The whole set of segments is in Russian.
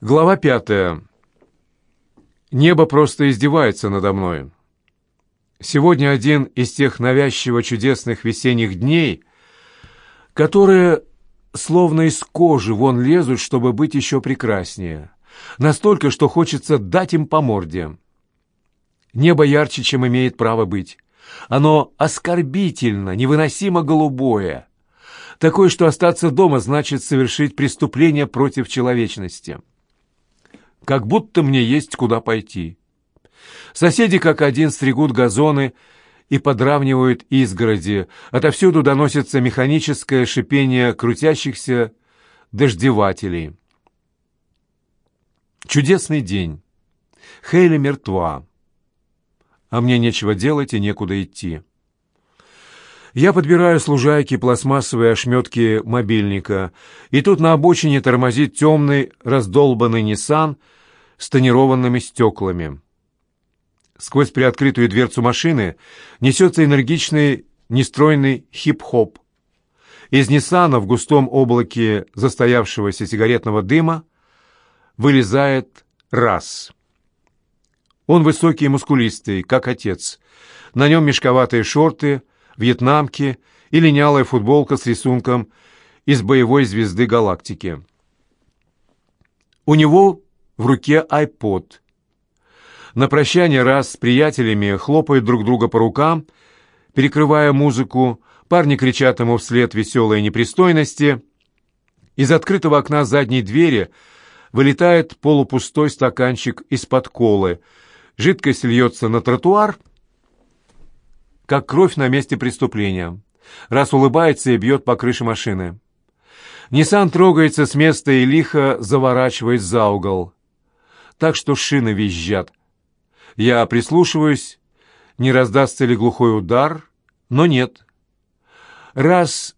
Глава пятая. Небо просто издевается надо мной. Сегодня один из тех навязчиво чудесных весенних дней, которые словно из кожи вон лезут, чтобы быть еще прекраснее. Настолько, что хочется дать им по морде. Небо ярче, чем имеет право быть. Оно оскорбительно, невыносимо голубое. Такое, что остаться дома значит совершить преступление против человечности. Как будто мне есть куда пойти. Соседи как один стригут газоны и подравнивают изгороди. Отовсюду доносится механическое шипение крутящихся дождевателей. Чудесный день. Хейли мертва. А мне нечего делать и некуда идти. Я подбираю с пластмассовые ошметки мобильника, и тут на обочине тормозит темный раздолбанный Ниссан с тонированными стеклами. Сквозь приоткрытую дверцу машины несется энергичный, нестройный хип-хоп. Из Ниссана в густом облаке застоявшегося сигаретного дыма вылезает раз. Он высокий и мускулистый, как отец. На нем мешковатые шорты, вьетнамки и линялая футболка с рисунком из боевой звезды галактики. У него в руке айпод. На прощание раз с приятелями хлопают друг друга по рукам, перекрывая музыку, парни кричат ему вслед веселые непристойности. Из открытого окна задней двери вылетает полупустой стаканчик из-под колы. Жидкость льется на тротуар, как кровь на месте преступления. Раз улыбается и бьет по крыше машины. Ниссан трогается с места и лихо заворачивает за угол так что шины визжат. Я прислушиваюсь, не раздастся ли глухой удар, но нет. Раз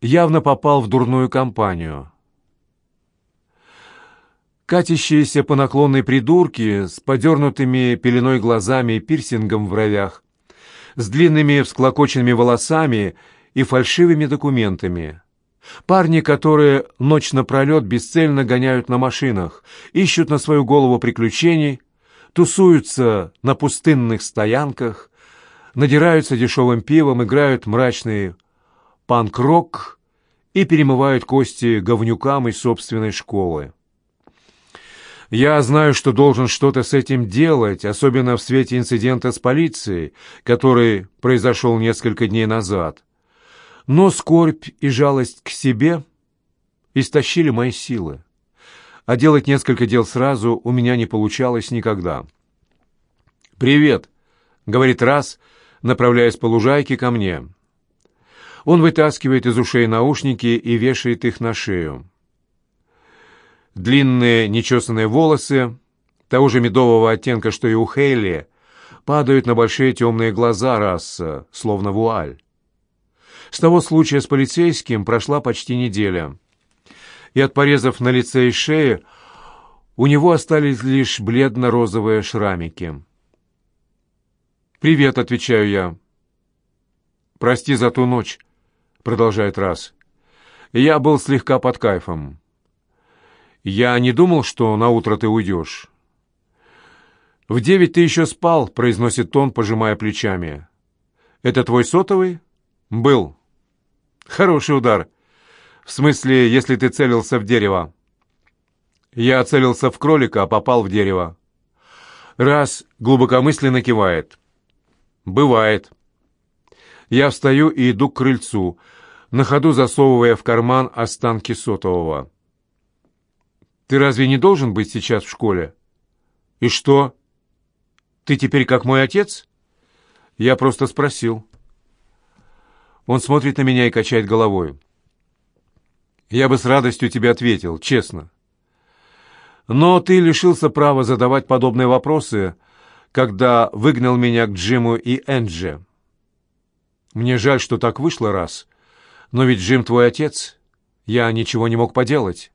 явно попал в дурную компанию. Катящиеся по наклонной придурки с подернутыми пеленой глазами и пирсингом в бровях, с длинными всклокоченными волосами и фальшивыми документами — Парни, которые ночь напролет бесцельно гоняют на машинах, ищут на свою голову приключений, тусуются на пустынных стоянках, надираются дешевым пивом, играют мрачный панк-рок и перемывают кости говнюкам из собственной школы. Я знаю, что должен что-то с этим делать, особенно в свете инцидента с полицией, который произошел несколько дней назад. Но скорбь и жалость к себе истощили мои силы, а делать несколько дел сразу у меня не получалось никогда. «Привет», — говорит раз, направляясь по лужайке ко мне. Он вытаскивает из ушей наушники и вешает их на шею. Длинные нечесанные волосы, того же медового оттенка, что и у Хейли, падают на большие темные глаза раса, словно вуаль. С того случая с полицейским прошла почти неделя. И от порезов на лице и шее у него остались лишь бледно-розовые шрамики. «Привет», — отвечаю я. «Прости за ту ночь», — продолжает раз. «Я был слегка под кайфом. Я не думал, что на утро ты уйдешь». «В девять ты еще спал», — произносит он, пожимая плечами. «Это твой сотовый?» «Был». Хороший удар. В смысле, если ты целился в дерево. Я целился в кролика, а попал в дерево. Раз глубокомысленно кивает. Бывает. Я встаю и иду к крыльцу, на ходу засовывая в карман останки сотового. Ты разве не должен быть сейчас в школе? И что? Ты теперь как мой отец? Я просто спросил. Он смотрит на меня и качает головой. Я бы с радостью тебе ответил, честно. Но ты лишился права задавать подобные вопросы, когда выгнал меня к Джиму и Энджи. Мне жаль, что так вышло раз, но ведь Джим твой отец. Я ничего не мог поделать.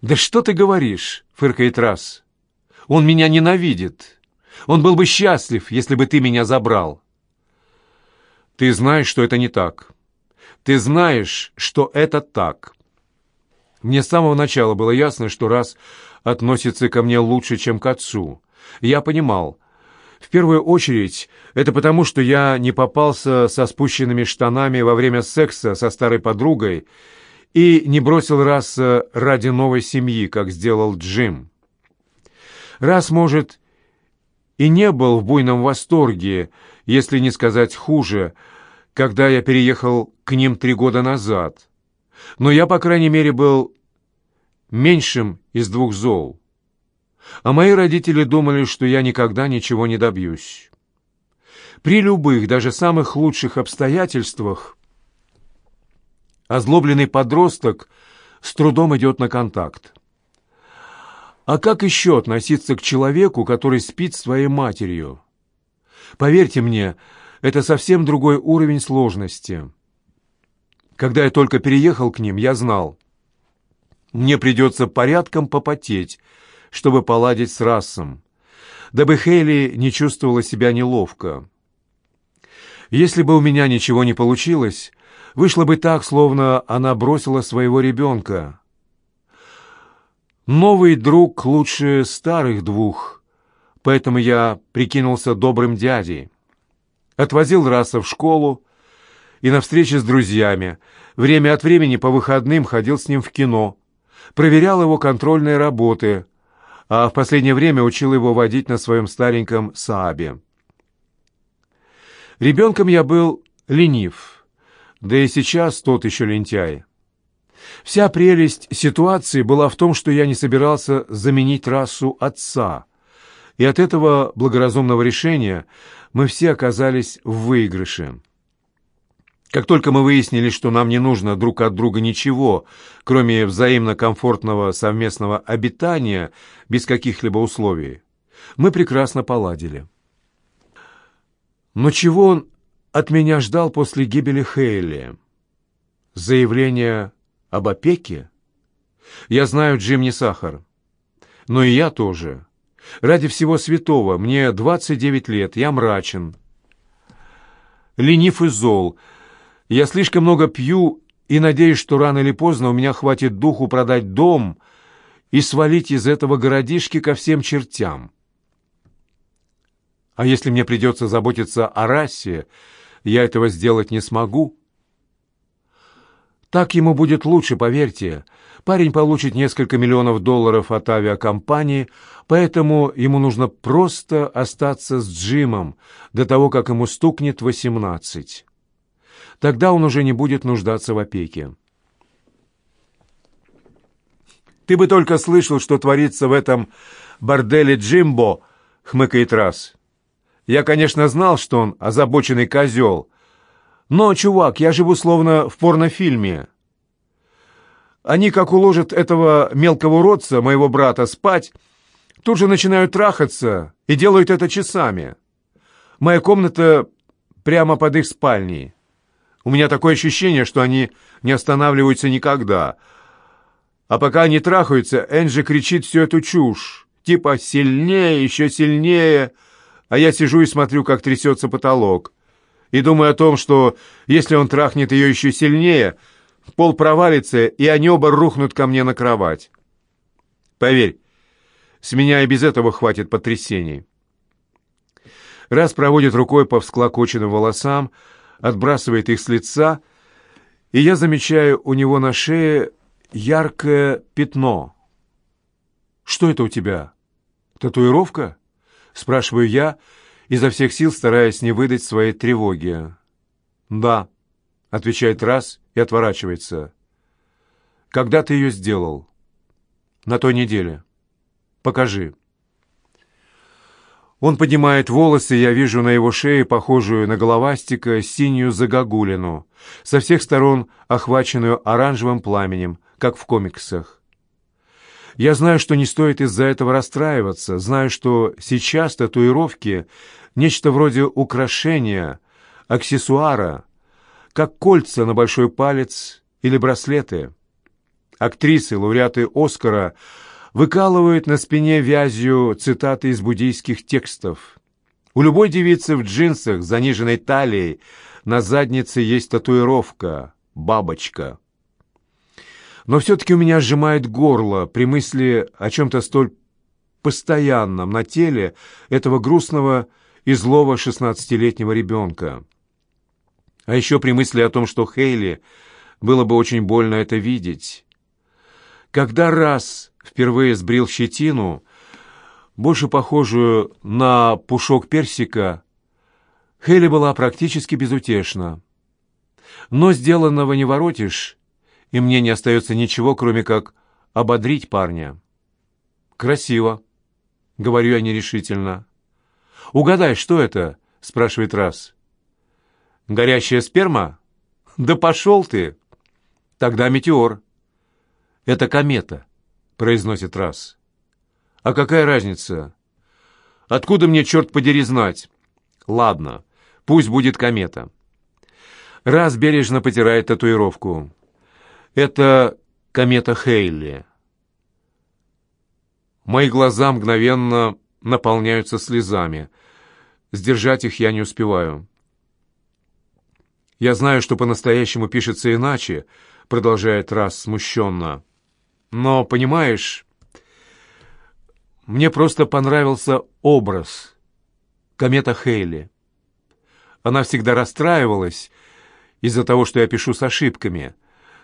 «Да что ты говоришь?» — фыркает раз. «Он меня ненавидит. Он был бы счастлив, если бы ты меня забрал». Ты знаешь, что это не так. Ты знаешь, что это так. Мне с самого начала было ясно, что раз относится ко мне лучше, чем к отцу. Я понимал, в первую очередь, это потому, что я не попался со спущенными штанами во время секса со старой подругой и не бросил раз ради новой семьи, как сделал Джим. Раз, может, и не был в буйном восторге, если не сказать хуже, когда я переехал к ним три года назад. Но я, по крайней мере, был меньшим из двух зол. А мои родители думали, что я никогда ничего не добьюсь. При любых, даже самых лучших обстоятельствах озлобленный подросток с трудом идет на контакт. А как еще относиться к человеку, который спит с своей матерью? Поверьте мне, это совсем другой уровень сложности. Когда я только переехал к ним, я знал, мне придется порядком попотеть, чтобы поладить с расом, дабы Хейли не чувствовала себя неловко. Если бы у меня ничего не получилось, вышло бы так, словно она бросила своего ребенка. Новый друг лучше старых двух, поэтому я прикинулся добрым дядей. Отвозил Раса в школу и на встречи с друзьями. Время от времени по выходным ходил с ним в кино. Проверял его контрольные работы, а в последнее время учил его водить на своем стареньком Саабе. Ребенком я был ленив, да и сейчас тот еще лентяй. Вся прелесть ситуации была в том, что я не собирался заменить расу отца, и от этого благоразумного решения мы все оказались в выигрыше. Как только мы выяснили, что нам не нужно друг от друга ничего, кроме взаимно комфортного совместного обитания без каких-либо условий, мы прекрасно поладили. Но чего он от меня ждал после гибели Хейли? Заявление об опеке? Я знаю, Джим не сахар. Но и я тоже. Ради всего святого, мне 29 лет, я мрачен. Ленив и зол. Я слишком много пью и надеюсь, что рано или поздно у меня хватит духу продать дом и свалить из этого городишки ко всем чертям. А если мне придется заботиться о расе, я этого сделать не смогу. Так ему будет лучше, поверьте. Парень получит несколько миллионов долларов от авиакомпании, поэтому ему нужно просто остаться с Джимом до того, как ему стукнет восемнадцать. Тогда он уже не будет нуждаться в опеке. «Ты бы только слышал, что творится в этом борделе Джимбо», — хмыкает раз. Я, конечно, знал, что он озабоченный козел. Но, чувак, я живу словно в порнофильме. Они, как уложат этого мелкого уродца, моего брата, спать, тут же начинают трахаться и делают это часами. Моя комната прямо под их спальней. У меня такое ощущение, что они не останавливаются никогда. А пока они трахаются, Энджи кричит всю эту чушь. Типа «сильнее, еще сильнее», а я сижу и смотрю, как трясется потолок, и думаю о том, что если он трахнет ее еще сильнее, пол провалится, и они оба рухнут ко мне на кровать. Поверь, с меня и без этого хватит потрясений. Раз проводит рукой по всклокоченным волосам, отбрасывает их с лица, и я замечаю у него на шее яркое пятно. «Что это у тебя? Татуировка?» — спрашиваю я, изо всех сил стараясь не выдать своей тревоги. «Да», — отвечает раз и отворачивается. «Когда ты ее сделал?» «На той неделе». «Покажи». Он поднимает волосы, я вижу на его шее, похожую на головастика, синюю загогулину, со всех сторон охваченную оранжевым пламенем, как в комиксах. Я знаю, что не стоит из-за этого расстраиваться, знаю, что сейчас татуировки — нечто вроде украшения, аксессуара, как кольца на большой палец или браслеты. Актрисы, лауреаты Оскара выкалывают на спине вязью цитаты из буддийских текстов. У любой девицы в джинсах с заниженной талией на заднице есть татуировка — бабочка. Но все-таки у меня сжимает горло при мысли о чем-то столь постоянном на теле этого грустного и злого шестнадцатилетнего ребенка. А еще при мысли о том, что Хейли было бы очень больно это видеть. Когда раз впервые сбрил щетину, больше похожую на пушок персика, Хейли была практически безутешна. Но сделанного не воротишь, и мне не остается ничего, кроме как ободрить парня. «Красиво», — говорю я нерешительно. «Угадай, что это?» — спрашивает раз. «Горящая сперма? Да пошел ты!» «Тогда метеор». «Это комета», — произносит раз. «А какая разница? Откуда мне, черт подери, знать?» «Ладно, пусть будет комета». Раз бережно потирает татуировку. «Это комета Хейли». Мои глаза мгновенно наполняются слезами. Сдержать их я не успеваю. «Я знаю, что по-настоящему пишется иначе», — продолжает Расс смущенно. «Но, понимаешь, мне просто понравился образ. Комета Хейли. Она всегда расстраивалась из-за того, что я пишу с ошибками,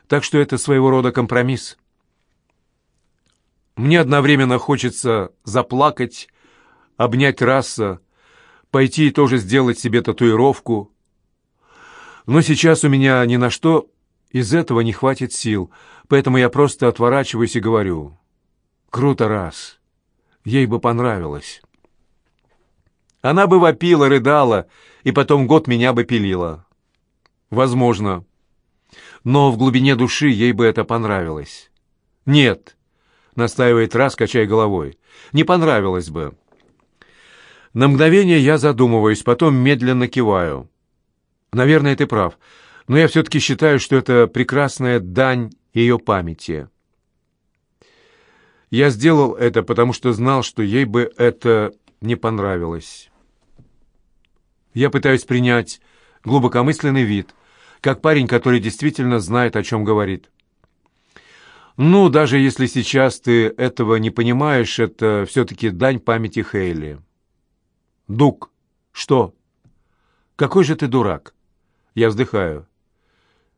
так что это своего рода компромисс». Мне одновременно хочется заплакать, обнять раса, пойти и тоже сделать себе татуировку. Но сейчас у меня ни на что из этого не хватит сил, поэтому я просто отворачиваюсь и говорю. «Круто раз. Ей бы понравилось». Она бы вопила, рыдала, и потом год меня бы пилила. Возможно. Но в глубине души ей бы это понравилось. Нет, настаивает раз, качая головой. «Не понравилось бы». На мгновение я задумываюсь, потом медленно киваю. «Наверное, ты прав, но я все-таки считаю, что это прекрасная дань ее памяти». Я сделал это, потому что знал, что ей бы это не понравилось. Я пытаюсь принять глубокомысленный вид, как парень, который действительно знает, о чем говорит. Ну, даже если сейчас ты этого не понимаешь, это все-таки дань памяти Хейли. Дук, что? Какой же ты дурак? Я вздыхаю.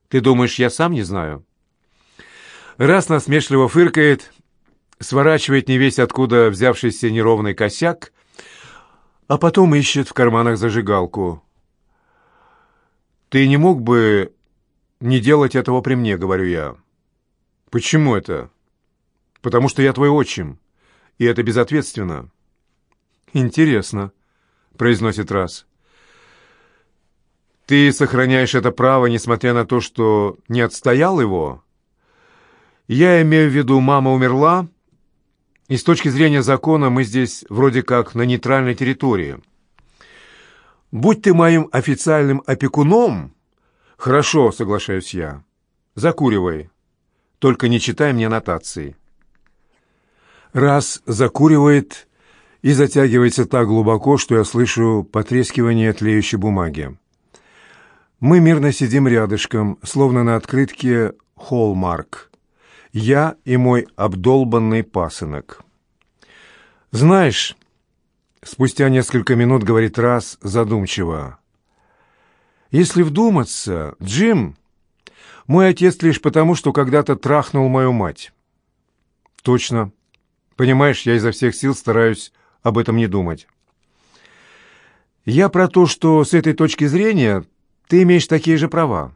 Ты думаешь, я сам не знаю? Раз насмешливо фыркает, сворачивает не весь откуда взявшийся неровный косяк, а потом ищет в карманах зажигалку. «Ты не мог бы не делать этого при мне», — говорю я. «Почему это?» «Потому что я твой отчим, и это безответственно». «Интересно», — произносит раз. «Ты сохраняешь это право, несмотря на то, что не отстоял его?» «Я имею в виду, мама умерла, и с точки зрения закона мы здесь вроде как на нейтральной территории. Будь ты моим официальным опекуном...» «Хорошо», — соглашаюсь я. «Закуривай». Только не читай мне нотации. Раз закуривает и затягивается так глубоко, что я слышу потрескивание тлеющей бумаги. Мы мирно сидим рядышком, словно на открытке «Холмарк». Я и мой обдолбанный пасынок. «Знаешь...» — спустя несколько минут говорит раз задумчиво. «Если вдуматься, Джим мой отец лишь потому, что когда-то трахнул мою мать. Точно. Понимаешь, я изо всех сил стараюсь об этом не думать. Я про то, что с этой точки зрения ты имеешь такие же права.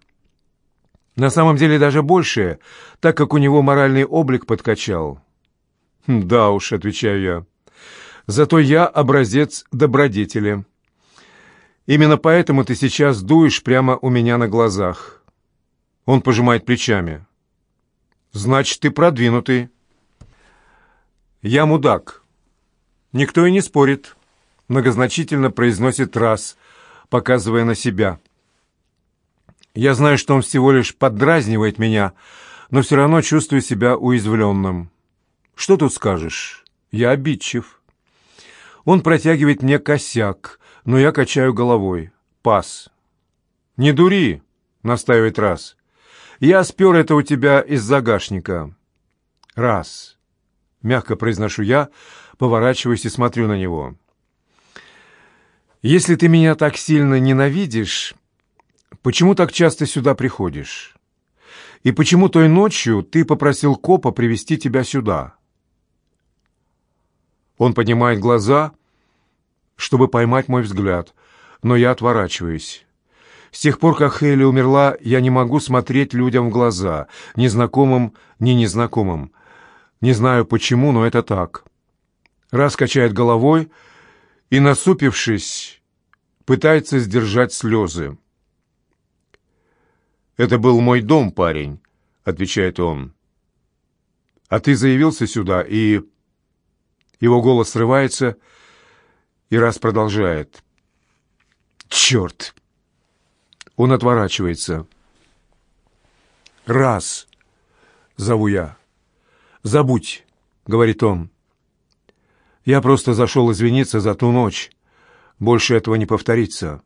На самом деле даже больше, так как у него моральный облик подкачал. «Да уж», — отвечаю я. «Зато я образец добродетели. Именно поэтому ты сейчас дуешь прямо у меня на глазах. Он пожимает плечами. «Значит, ты продвинутый». «Я мудак». «Никто и не спорит», — многозначительно произносит раз, показывая на себя. «Я знаю, что он всего лишь поддразнивает меня, но все равно чувствую себя уязвленным. Что тут скажешь? Я обидчив». Он протягивает мне косяк, но я качаю головой. «Пас». «Не дури», — настаивает раз. Я спер это у тебя из загашника. Раз. Мягко произношу я, поворачиваюсь и смотрю на него. Если ты меня так сильно ненавидишь, почему так часто сюда приходишь? И почему той ночью ты попросил копа привести тебя сюда? Он поднимает глаза, чтобы поймать мой взгляд, но я отворачиваюсь. С тех пор, как Хейли умерла, я не могу смотреть людям в глаза, незнакомым, ни незнакомым. Не знаю почему, но это так. Раз качает головой и, насупившись, пытается сдержать слезы. «Это был мой дом, парень», — отвечает он. «А ты заявился сюда, и...» Его голос срывается, и раз продолжает. «Черт!» Он отворачивается. «Раз!» — зову я. «Забудь!» — говорит он. «Я просто зашел извиниться за ту ночь. Больше этого не повторится».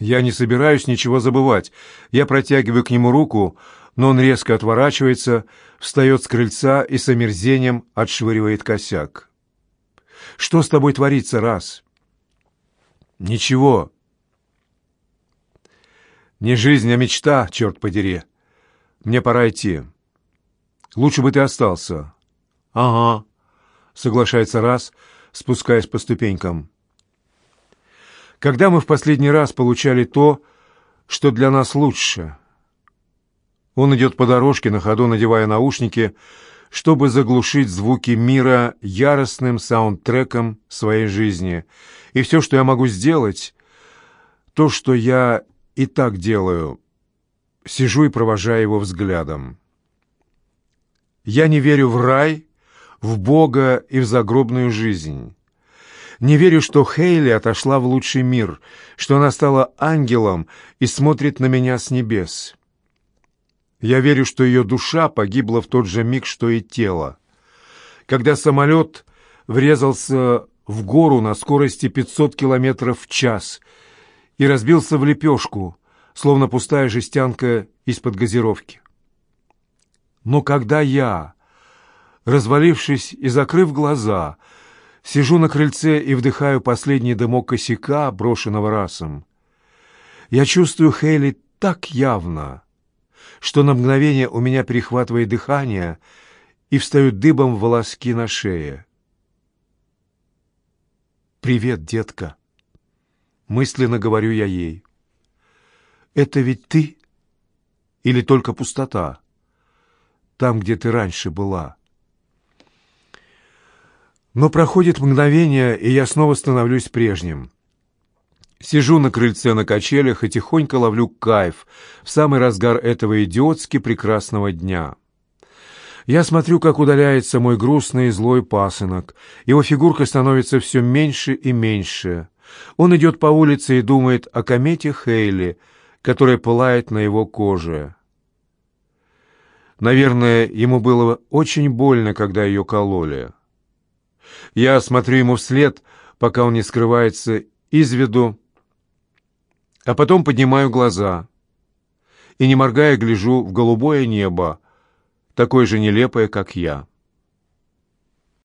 Я не собираюсь ничего забывать. Я протягиваю к нему руку, но он резко отворачивается, встает с крыльца и с омерзением отшвыривает косяк. «Что с тобой творится, раз?» «Ничего». «Не жизнь, а мечта, черт подери. Мне пора идти. Лучше бы ты остался». «Ага», — соглашается раз, спускаясь по ступенькам. «Когда мы в последний раз получали то, что для нас лучше?» Он идет по дорожке, на ходу надевая наушники, чтобы заглушить звуки мира яростным саундтреком своей жизни. И все, что я могу сделать, то, что я и так делаю, сижу и провожаю его взглядом. Я не верю в рай, в Бога и в загробную жизнь. Не верю, что Хейли отошла в лучший мир, что она стала ангелом и смотрит на меня с небес. Я верю, что ее душа погибла в тот же миг, что и тело. Когда самолет врезался в гору на скорости 500 километров в час и разбился в лепешку, словно пустая жестянка из-под газировки. Но когда я, развалившись и закрыв глаза, сижу на крыльце и вдыхаю последний дымок косяка, брошенного расом, я чувствую Хейли так явно, что на мгновение у меня перехватывает дыхание и встают дыбом волоски на шее. «Привет, детка!» Мысленно говорю я ей. «Это ведь ты? Или только пустота? Там, где ты раньше была?» Но проходит мгновение, и я снова становлюсь прежним. Сижу на крыльце на качелях и тихонько ловлю кайф в самый разгар этого идиотски прекрасного дня. Я смотрю, как удаляется мой грустный и злой пасынок. Его фигурка становится все меньше и меньше. Он идет по улице и думает о комете Хейли, которая пылает на его коже. Наверное, ему было очень больно, когда ее кололи. Я смотрю ему вслед, пока он не скрывается из виду, а потом поднимаю глаза и, не моргая, гляжу в голубое небо, такое же нелепое, как я.